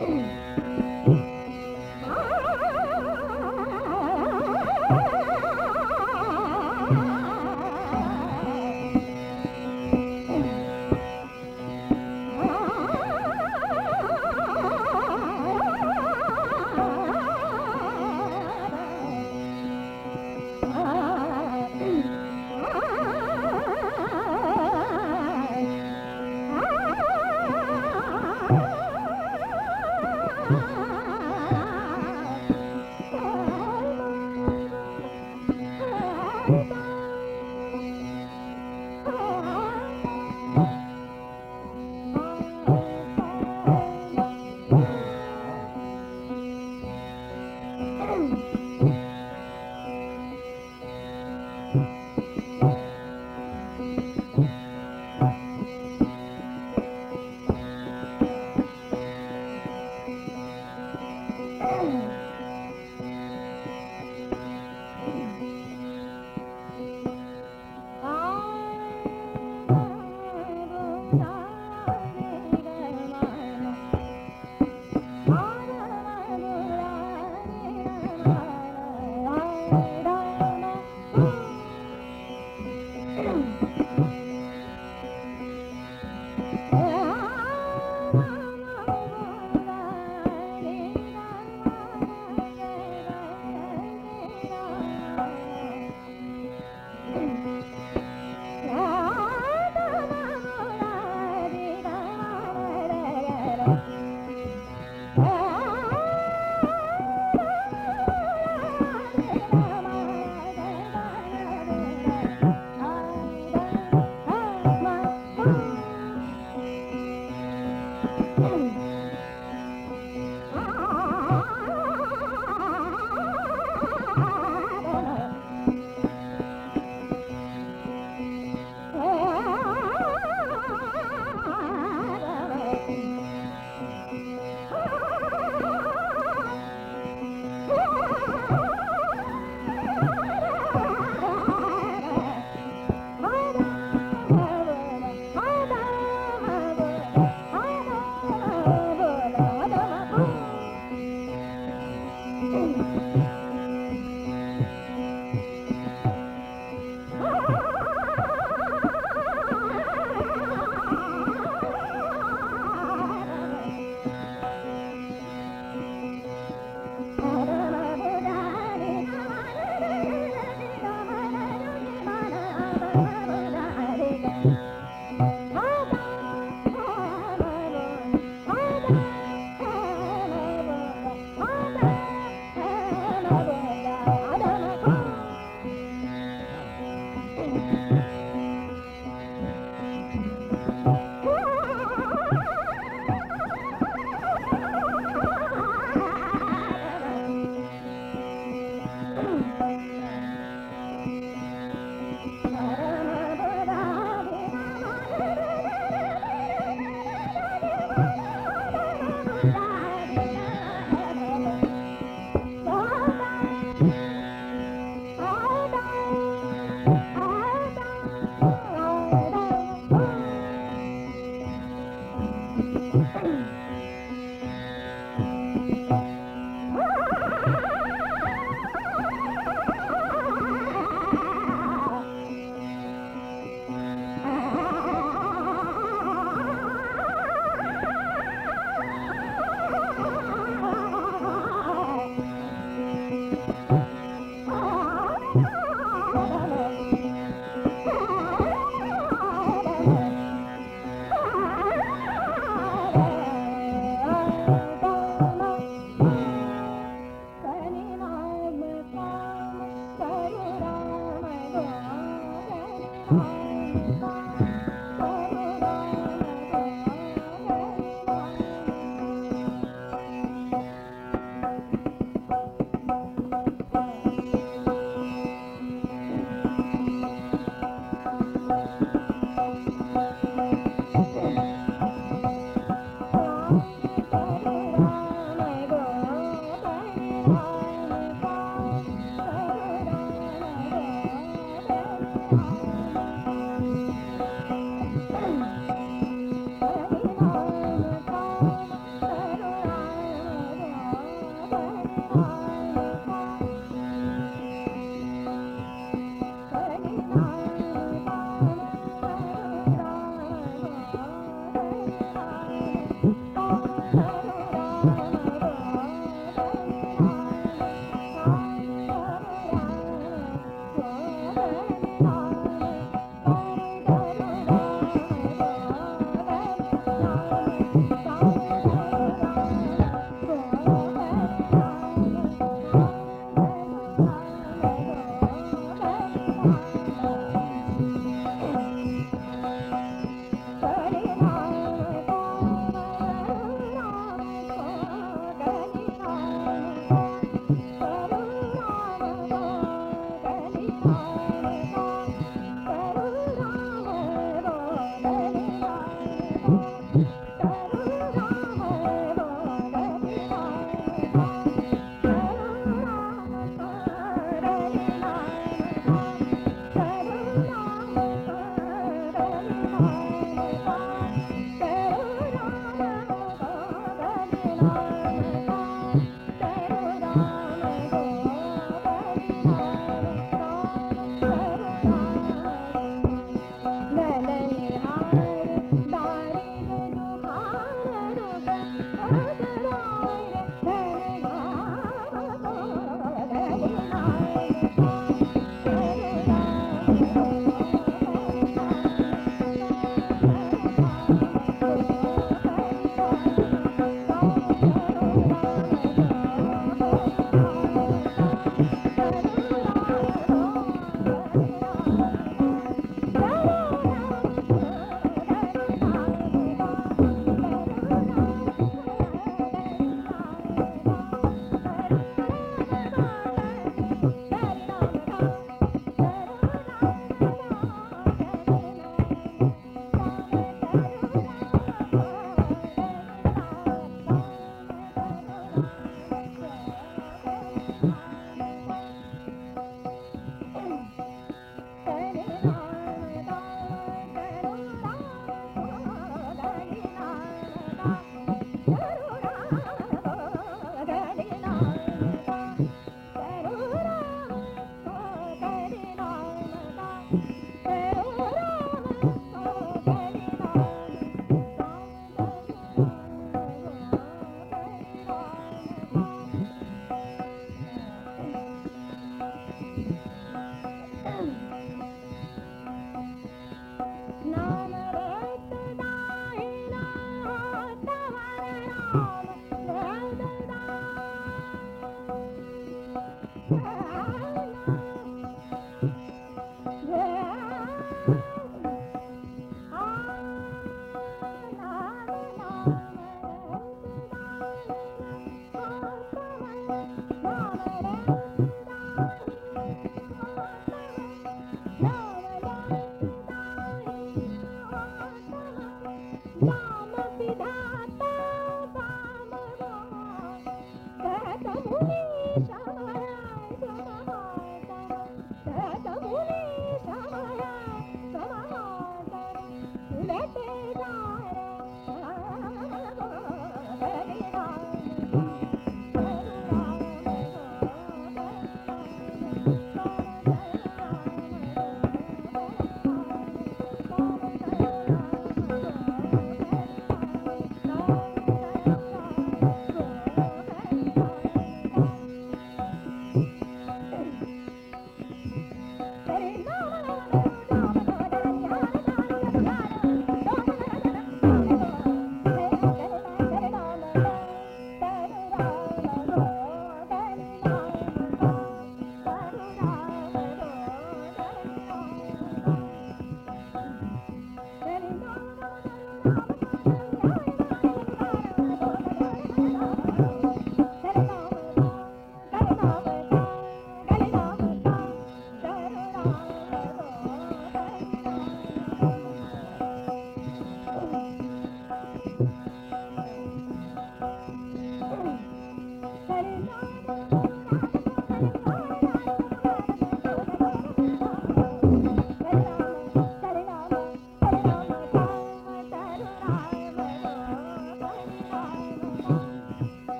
嗯